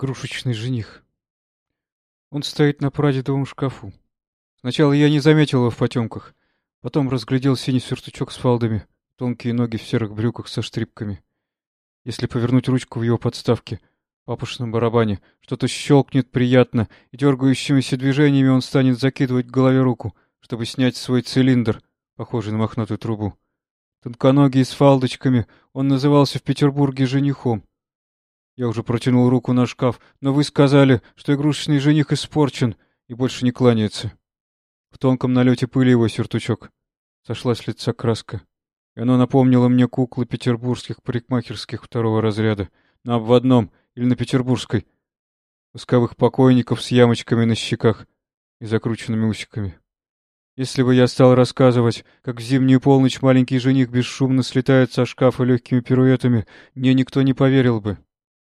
игрушечный жених. Он стоит на прадедовом шкафу. Сначала я не заметил его в потемках, потом разглядел синий сюртучок с фалдами, тонкие ноги в серых брюках со штрипками. Если повернуть ручку в его подставке, папушном барабане, что-то щелкнет приятно, и дергающимися движениями он станет закидывать к голове руку, чтобы снять свой цилиндр, похожий на мохнатую трубу. Тонконогий с фалдочками, он назывался в Петербурге женихом. Я уже протянул руку на шкаф, но вы сказали, что игрушечный жених испорчен и больше не кланяется. В тонком налете пыли его сюртучок. Сошла с лица краска. И оно напомнило мне куклы петербургских парикмахерских второго разряда, на обводном или на петербургской. Восковых покойников с ямочками на щеках и закрученными усиками. Если бы я стал рассказывать, как в зимнюю полночь маленький жених бесшумно слетает со шкафа легкими пируэтами, мне никто не поверил бы.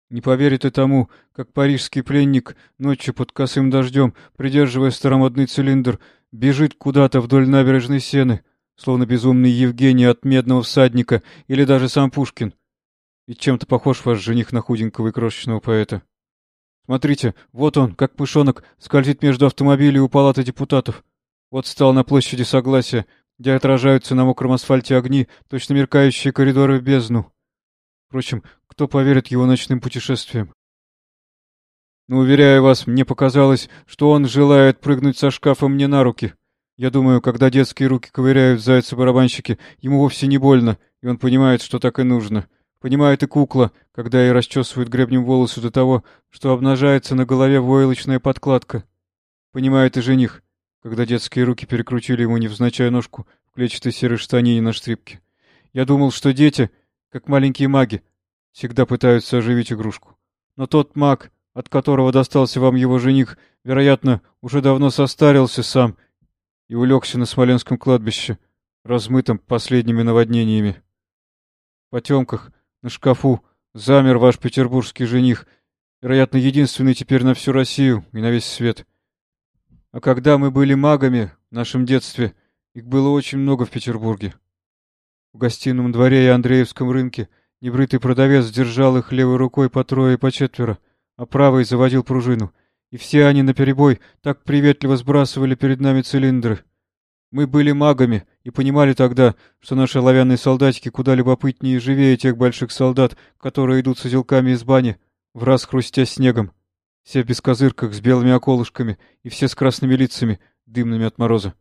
Не поверит и тому, как парижский пленник ночью под косым дождем, придерживая старомодный цилиндр, бежит куда-то вдоль набережной Сены, словно безумный Евгений от медного всадника или даже сам Пушкин. И чем-то похож ваш жених на худенького и крошечного поэта. Смотрите, вот он, как пышонок, скользит между автомобилей у палаты депутатов. Вот стал на площади Согласия, где отражаются на мокром асфальте огни, точно меркающие коридоры в бездну. Впрочем, кто поверит его ночным путешествиям? Но, уверяю вас, мне показалось, что он желает прыгнуть со шкафа мне на руки. Я думаю, когда детские руки ковыряют зайцы-барабанщики, ему вовсе не больно, и он понимает, что так и нужно. Понимает и кукла, когда ей расчесывают гребнем волосы до того, что обнажается на голове войлочная подкладка. Понимает и жених, когда детские руки перекрутили ему невзначай ножку в клетчатой серой штанине на штрипке. Я думал, что дети, как маленькие маги, всегда пытаются оживить игрушку. Но тот маг, от которого достался вам его жених, вероятно, уже давно состарился сам и улегся на Смоленском кладбище, размытом последними наводнениями. В потемках, на шкафу, замер ваш петербургский жених, вероятно, единственный теперь на всю Россию и на весь свет. А когда мы были магами в нашем детстве, их было очень много в Петербурге. В гостином дворе и Андреевском рынке небритый продавец держал их левой рукой по трое и по четверо, а правой заводил пружину — и все они наперебой так приветливо сбрасывали перед нами цилиндры. Мы были магами и понимали тогда, что наши оловянные солдатики куда любопытнее и живее тех больших солдат, которые идут с узелками из бани, в раз хрустя снегом. Все в бескозырках с белыми околышками и все с красными лицами, дымными от мороза.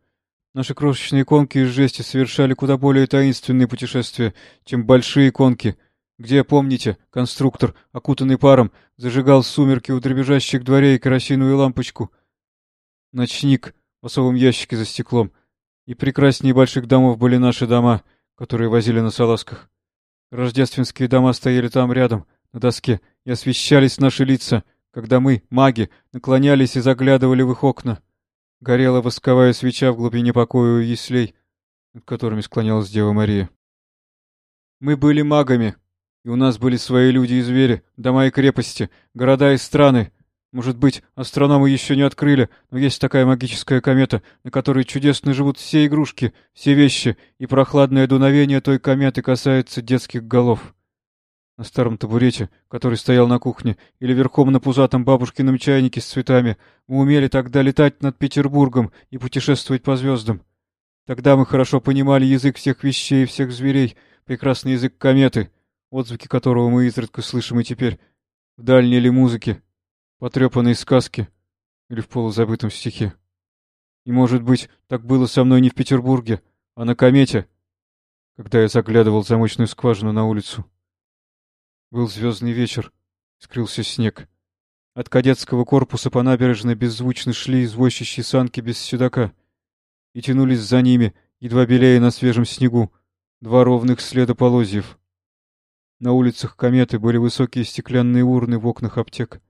Наши крошечные конки из жести совершали куда более таинственные путешествия, чем большие конки, где, помните, конструктор, окутанный паром, зажигал сумерки у дребезжащих дворей керосиновую лампочку? Ночник в особом ящике за стеклом. И прекраснее больших домов были наши дома, которые возили на салазках. Рождественские дома стояли там рядом, на доске, и освещались наши лица, когда мы, маги, наклонялись и заглядывали в их окна. Горела восковая свеча в глубине покоя у яслей, над которыми склонялась Дева Мария. Мы были магами, и у нас были свои люди и звери, дома и крепости, города и страны. Может быть, астрономы еще не открыли, но есть такая магическая комета, на которой чудесно живут все игрушки, все вещи, и прохладное дуновение той кометы касается детских голов. На старом табурете, который стоял на кухне, или верхом на пузатом бабушкином чайнике с цветами, мы умели тогда летать над Петербургом и путешествовать по звездам. Тогда мы хорошо понимали язык всех вещей и всех зверей, прекрасный язык кометы — отзвуки которого мы изредка слышим и теперь, в дальней ли музыке, потрепанной сказке или в полузабытом стихе. И, может быть, так было со мной не в Петербурге, а на комете, когда я заглядывал в замочную скважину на улицу. Был звездный вечер, скрылся снег. От кадетского корпуса по набережной беззвучно шли извозчищие санки без седока, и тянулись за ними, едва белее на свежем снегу, два ровных следа полозьев. На улицах кометы были высокие стеклянные урны в окнах аптек.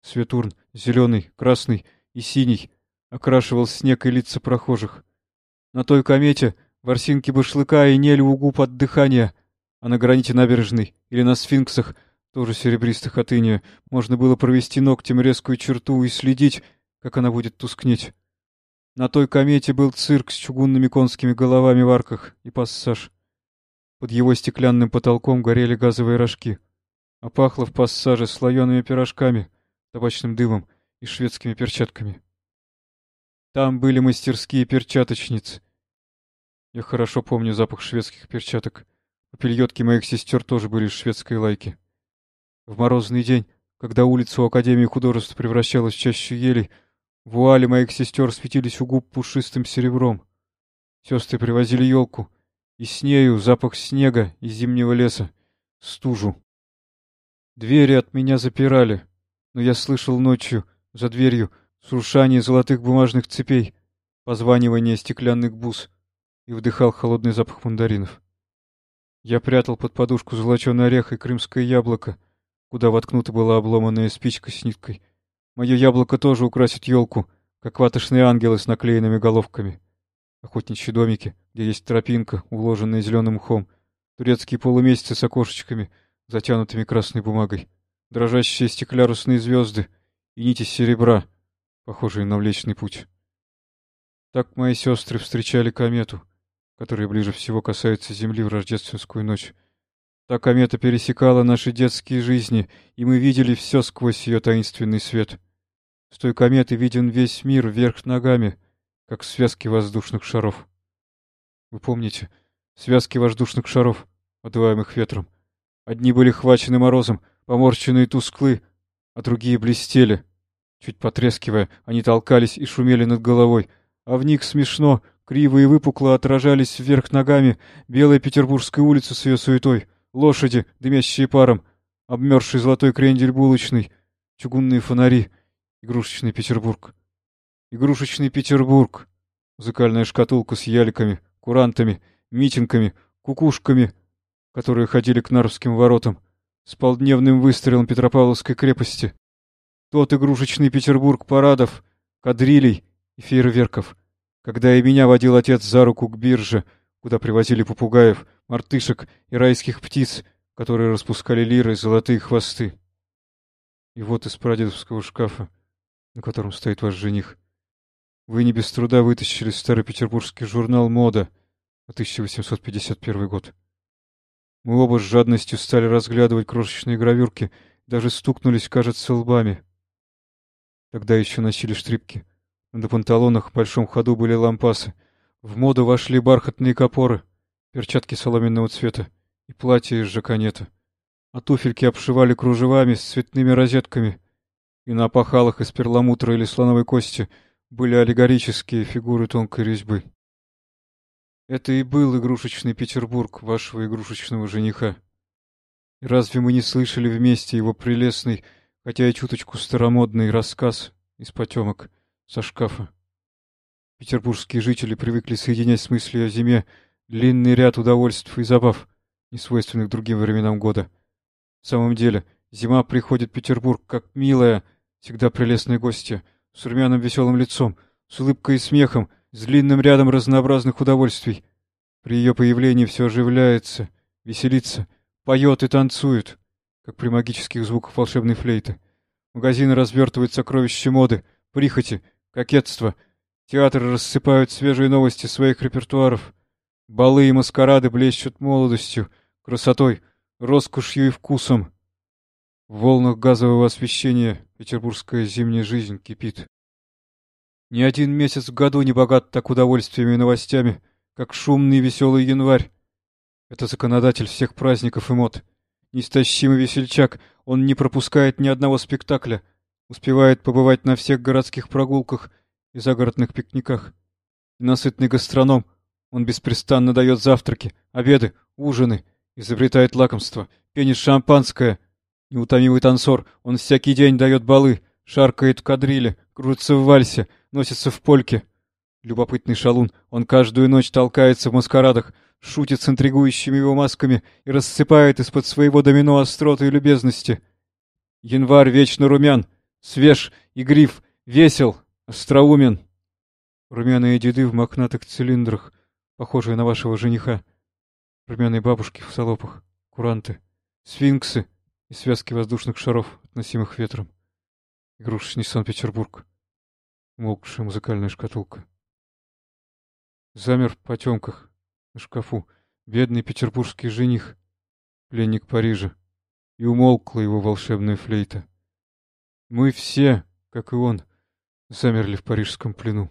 Свет урн, зеленый, красный и синий, окрашивал снег и лица прохожих. На той комете ворсинки башлыка и нель у губ от дыхания, а на граните набережной или на сфинксах, тоже серебристых от иния, можно было провести ногтем резкую черту и следить, как она будет тускнеть. На той комете был цирк с чугунными конскими головами в арках и пассаж. Под его стеклянным потолком горели газовые рожки, а пахло в пассаже слоеными пирожками, табачным дымом и шведскими перчатками. Там были мастерские перчаточниц. Я хорошо помню запах шведских перчаток. Папильотки моих сестер тоже были шведской лайки. В морозный день, когда улица у Академии художеств превращалась в чащу елей, вуали моих сестер светились у губ пушистым серебром. Сестры привозили елку, и с нею запах снега и зимнего леса, стужу. Двери от меня запирали, но я слышал ночью, за дверью, шуршание золотых бумажных цепей, позванивание стеклянных бус и вдыхал холодный запах мандаринов. Я прятал под подушку золоченый орех и крымское яблоко, куда воткнута была обломанная спичка с ниткой. Мое яблоко тоже украсит елку, как ватошные ангелы с наклеенными головками. Охотничьи домики, где есть тропинка, уложенная зеленым мхом, турецкие полумесяцы с окошечками, затянутыми красной бумагой, дрожащие стеклярусные звезды и нити серебра, похожие на Млечный Путь. Так мои сестры встречали комету, которая ближе всего касается Земли в рождественскую ночь. Та комета пересекала наши детские жизни, и мы видели все сквозь ее таинственный свет. С той кометы виден весь мир вверх ногами, как связки воздушных шаров. Вы помните, связки воздушных шаров, отдуваемых ветром? Одни были хвачены морозом, поморщенные тусклы, а другие блестели. Чуть потрескивая, они толкались и шумели над головой, а в них смешно, криво и выпукло отражались вверх ногами белая петербургская улица с ее суетой, лошади, дымящие паром, обмерзший золотой крендель булочный, чугунные фонари, игрушечный Петербург. Игрушечный Петербург. Музыкальная шкатулка с яликами, курантами, митингами, кукушками, которые ходили к Нарвским воротам, с полдневным выстрелом Петропавловской крепости. Тот игрушечный Петербург парадов, кадрилей и фейерверков, когда и меня водил отец за руку к бирже, куда привозили попугаев, мартышек и райских птиц, которые распускали лиры золотые хвосты. И вот из прадедовского шкафа, на котором стоит ваш жених, вы не без труда вытащили старый петербургский журнал «Мода» 1851 год. Мы оба с жадностью стали разглядывать крошечные гравюрки, даже стукнулись, кажется, лбами. Тогда еще носили штрипки. На панталонах в большом ходу были лампасы. В моду вошли бархатные капоры, перчатки соломенного цвета и платья из жаконета. А туфельки обшивали кружевами с цветными розетками. И на опахалах из перламутра или слоновой кости были аллегорические фигуры тонкой резьбы. Это и был игрушечный Петербург вашего игрушечного жениха. И разве мы не слышали вместе его прелестный, хотя и чуточку старомодный рассказ из потемок со шкафа? Петербургские жители привыкли соединять с мыслью о зиме длинный ряд удовольств и забав, не свойственных другим временам года. В самом деле, зима приходит в Петербург как милая, всегда прелестная гостья, с румяным веселым лицом, с улыбкой и смехом, с длинным рядом разнообразных удовольствий. При ее появлении все оживляется, веселится, поет и танцует, как при магических звуках волшебной флейты. Магазины развертывают сокровища моды, прихоти, кокетства. Театры рассыпают свежие новости своих репертуаров. Балы и маскарады блещут молодостью, красотой, роскошью и вкусом. В волнах газового освещения петербургская зимняя жизнь кипит. Ни один месяц в году не богат так удовольствиями и новостями, как шумный и веселый январь. Это законодатель всех праздников и мод. Неистощимый весельчак, он не пропускает ни одного спектакля, успевает побывать на всех городских прогулках и загородных пикниках. Насытный гастроном, он беспрестанно дает завтраки, обеды, ужины, изобретает лакомства, пенит шампанское. Неутомимый танцор, он всякий день дает балы, шаркает в кадриле, крутится в вальсе — носится в польке. Любопытный шалун, он каждую ночь толкается в маскарадах, шутит с интригующими его масками и рассыпает из-под своего домино остроты и любезности. Январь вечно румян, свеж, игрив, весел, остроумен. Румяные деды в мохнатых цилиндрах, похожие на вашего жениха. Румяные бабушки в салопах, куранты, сфинксы и связки воздушных шаров, относимых ветром. Игрушечный Санкт-Петербург умолкшая музыкальная шкатулка. Замер в потемках на шкафу бедный петербургский жених, пленник Парижа, и умолкла его волшебная флейта. Мы все, как и он, замерли в парижском плену.